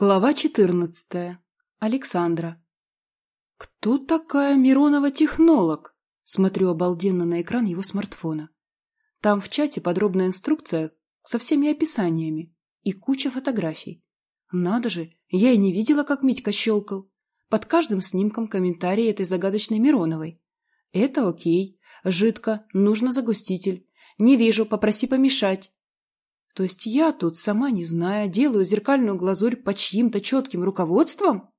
Глава четырнадцатая. Александра. «Кто такая Миронова-технолог?» Смотрю обалденно на экран его смартфона. Там в чате подробная инструкция со всеми описаниями и куча фотографий. Надо же, я и не видела, как Митька щелкал. Под каждым снимком комментарии этой загадочной Мироновой. Это окей. Жидко. Нужно загуститель. Не вижу. Попроси помешать. То есть я тут, сама не зная, делаю зеркальную глазурь по чьим-то четким руководством?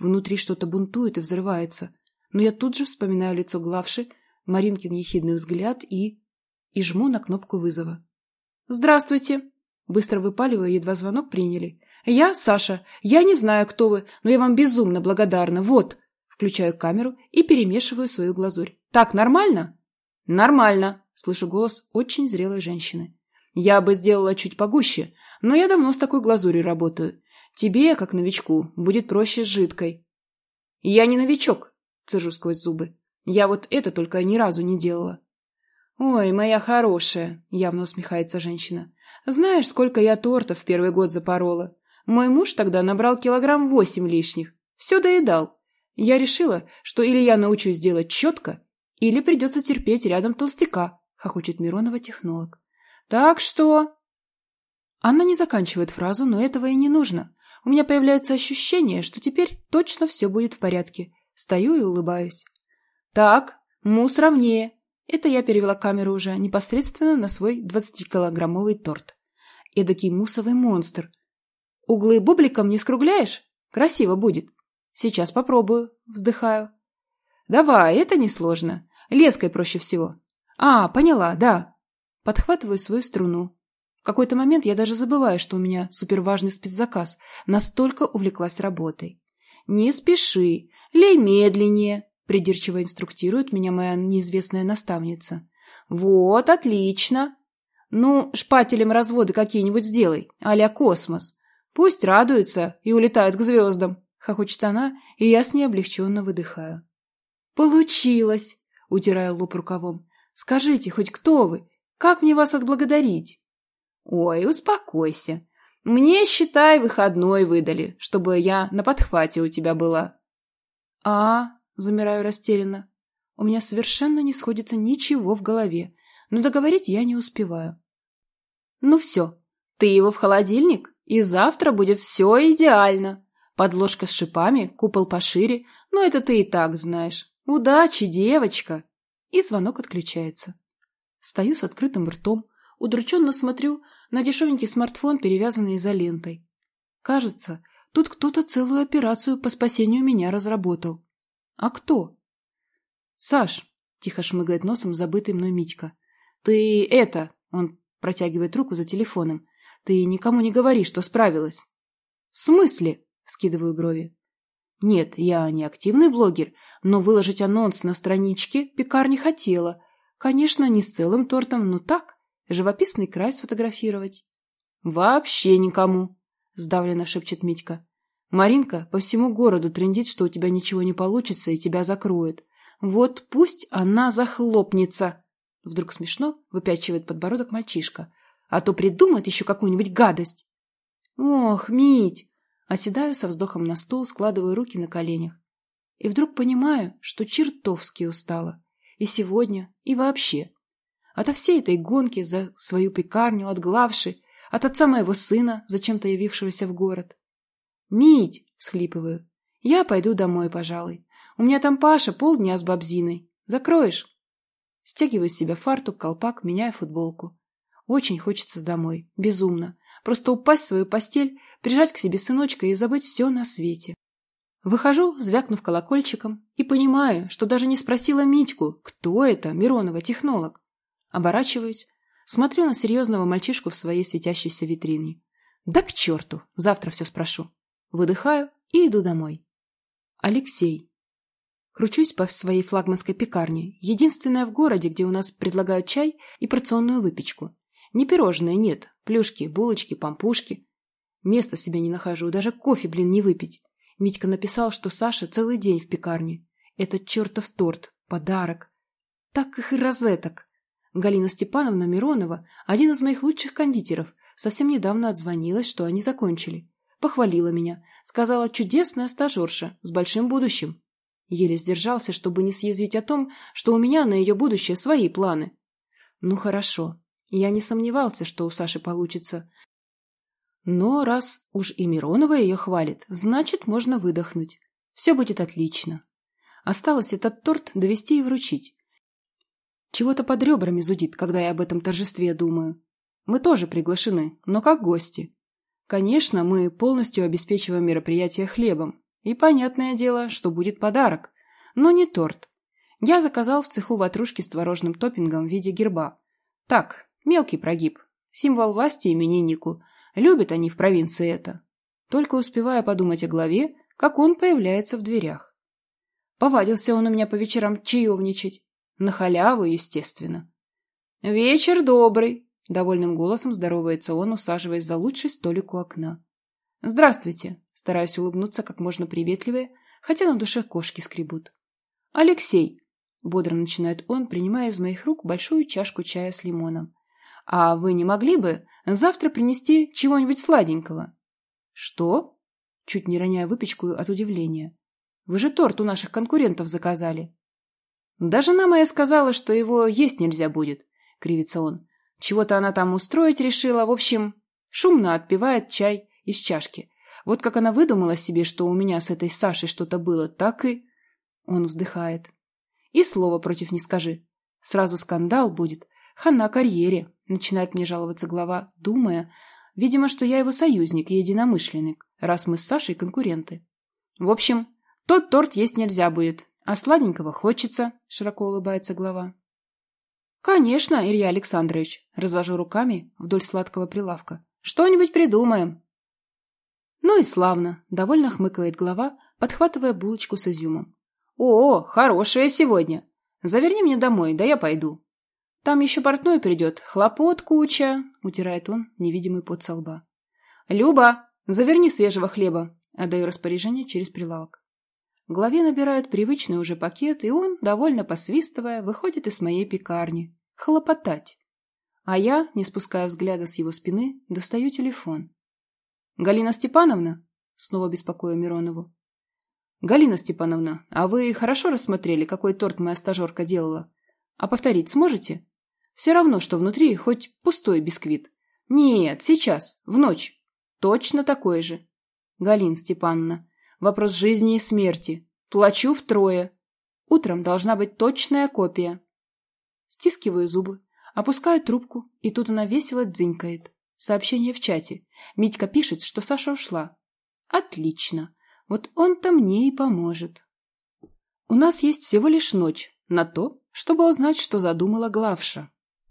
Внутри что-то бунтует и взрывается. Но я тут же вспоминаю лицо главши, Маринкин ехидный взгляд и... и жму на кнопку вызова. «Здравствуйте!» Быстро выпаливаю, едва звонок приняли. «Я Саша. Я не знаю, кто вы, но я вам безумно благодарна. Вот!» Включаю камеру и перемешиваю свою глазурь. «Так нормально?» «Нормально!» — слышу голос очень зрелой женщины. Я бы сделала чуть погуще, но я давно с такой глазурью работаю. Тебе, как новичку, будет проще с жидкой. Я не новичок, цежу сквозь зубы. Я вот это только ни разу не делала. Ой, моя хорошая, явно усмехается женщина. Знаешь, сколько я тортов в первый год запорола? Мой муж тогда набрал килограмм восемь лишних. Все доедал. Я решила, что или я научусь делать четко, или придется терпеть рядом толстяка, хохочет Миронова технолог. Так что... Она не заканчивает фразу, но этого и не нужно. У меня появляется ощущение, что теперь точно все будет в порядке. Стою и улыбаюсь. Так, мусс ровнее. Это я перевела камеру уже непосредственно на свой 20-килограммовый торт. Эдакий муссовый монстр. Углы бубликом не скругляешь? Красиво будет. Сейчас попробую. Вздыхаю. Давай, это несложно. Леской проще всего. А, поняла, да. Подхватываю свою струну. В какой-то момент я даже забываю, что у меня суперважный спецзаказ. Настолько увлеклась работой. «Не спеши, лей медленнее», — придирчиво инструктирует меня моя неизвестная наставница. «Вот, отлично. Ну, шпателем разводы какие-нибудь сделай, а космос. Пусть радуется и улетает к звездам», — хохочет она, и я с ней облегченно выдыхаю. «Получилось!» — утираю лоб рукавом. «Скажите, хоть кто вы как мне вас отблагодарить? Ой, успокойся. Мне, считай, выходной выдали, чтобы я на подхвате у тебя была. А, замираю растерянно. У меня совершенно не сходится ничего в голове, но договорить я не успеваю. Ну все, ты его в холодильник, и завтра будет все идеально. Подложка с шипами, купол пошире, но это ты и так знаешь. Удачи, девочка! И звонок отключается. Стою с открытым ртом, удрученно смотрю на дешевенький смартфон, перевязанный изолентой. Кажется, тут кто-то целую операцию по спасению меня разработал. А кто? Саш, тихо шмыгает носом забытый мной Митька. Ты это, он протягивает руку за телефоном. Ты никому не говори, что справилась. В смысле? Скидываю брови. Нет, я не активный блогер, но выложить анонс на страничке пекарни хотела, Конечно, не с целым тортом, но так, живописный край сфотографировать. Вообще никому, сдавленно шепчет Митька. Маринка по всему городу трендит, что у тебя ничего не получится и тебя закроют. Вот пусть она захлопнется. Вдруг смешно выпячивает подбородок мальчишка. А то придумает еще какую-нибудь гадость. Ох, Мить! Оседаю со вздохом на стул, складываю руки на коленях. И вдруг понимаю, что чертовски устала. И сегодня, и вообще. Ото всей этой гонки за свою пекарню, от главши, от отца моего сына, зачем-то явившегося в город. «Мить!» — схлипываю. «Я пойду домой, пожалуй. У меня там Паша полдня с бабзиной. Закроешь?» Стягиваю с себя фартук, колпак, меняю футболку. Очень хочется домой. Безумно. Просто упасть в свою постель, прижать к себе сыночка и забыть все на свете. Выхожу, звякнув колокольчиком, и понимаю, что даже не спросила Митьку, кто это, Миронова, технолог. Оборачиваюсь, смотрю на серьезного мальчишку в своей светящейся витрине. Да к черту, завтра все спрошу. Выдыхаю и иду домой. Алексей. Кручусь по своей флагманской пекарне, единственная в городе, где у нас предлагают чай и порционную выпечку. Не пирожные, нет, плюшки, булочки, пампушки. Места себе не нахожу, даже кофе, блин, не выпить. Митька написал, что Саша целый день в пекарне. Этот чертов торт. Подарок. Так их и розеток. Галина Степановна Миронова, один из моих лучших кондитеров, совсем недавно отзвонилась, что они закончили. Похвалила меня. Сказала, чудесная стажерша, с большим будущим. Еле сдержался, чтобы не съязвить о том, что у меня на ее будущее свои планы. Ну хорошо, я не сомневался, что у Саши получится. Но раз уж и Миронова ее хвалит, значит, можно выдохнуть. Все будет отлично. Осталось этот торт довести и вручить. Чего-то под ребрами зудит, когда я об этом торжестве думаю. Мы тоже приглашены, но как гости. Конечно, мы полностью обеспечиваем мероприятие хлебом. И понятное дело, что будет подарок. Но не торт. Я заказал в цеху ватрушки с творожным топпингом в виде герба. Так, мелкий прогиб. Символ власти имениннику. Любят они в провинции это. Только успевая подумать о главе, как он появляется в дверях. Повадился он у меня по вечерам чаевничать. На халяву, естественно. «Вечер добрый!» — довольным голосом здоровается он, усаживаясь за лучший столик у окна. «Здравствуйте!» — стараюсь улыбнуться как можно приветливее, хотя на душе кошки скребут. «Алексей!» — бодро начинает он, принимая из моих рук большую чашку чая с лимоном. «А вы не могли бы завтра принести чего-нибудь сладенького?» «Что?» — чуть не роняя выпечку от удивления. Вы же торт у наших конкурентов заказали. Да жена моя сказала, что его есть нельзя будет, кривится он. Чего-то она там устроить решила. В общем, шумно отпивает чай из чашки. Вот как она выдумала себе, что у меня с этой Сашей что-то было, так и... Он вздыхает. И слова против не скажи. Сразу скандал будет. Хана карьере, начинает мне жаловаться глава, думая, видимо, что я его союзник и единомышленник, раз мы с Сашей конкуренты. В общем, тот торт есть нельзя будет, а сладенького хочется, широко улыбается глава. Конечно, Илья Александрович, развожу руками вдоль сладкого прилавка. Что-нибудь придумаем. Ну и славно, довольно хмыкает глава, подхватывая булочку с изюмом. О, хорошая сегодня. Заверни мне домой, да я пойду. Там еще портной придет, хлопот куча, утирает он невидимый пот со лба. Люба, заверни свежего хлеба, отдаю распоряжение через прилавок главе набирают привычный уже пакет, и он, довольно посвистывая, выходит из моей пекарни. Хлопотать. А я, не спуская взгляда с его спины, достаю телефон. «Галина Степановна?» Снова беспокою Миронову. «Галина Степановна, а вы хорошо рассмотрели, какой торт моя стажерка делала? А повторить сможете? Все равно, что внутри хоть пустой бисквит. Нет, сейчас, в ночь. Точно такой же. Галина Степановна, Вопрос жизни и смерти. Плачу втрое. Утром должна быть точная копия. Стискиваю зубы, опускаю трубку, и тут она весело дзынькает. Сообщение в чате. Митька пишет, что Саша ушла. Отлично. Вот он-то мне и поможет. У нас есть всего лишь ночь на то, чтобы узнать, что задумала главша.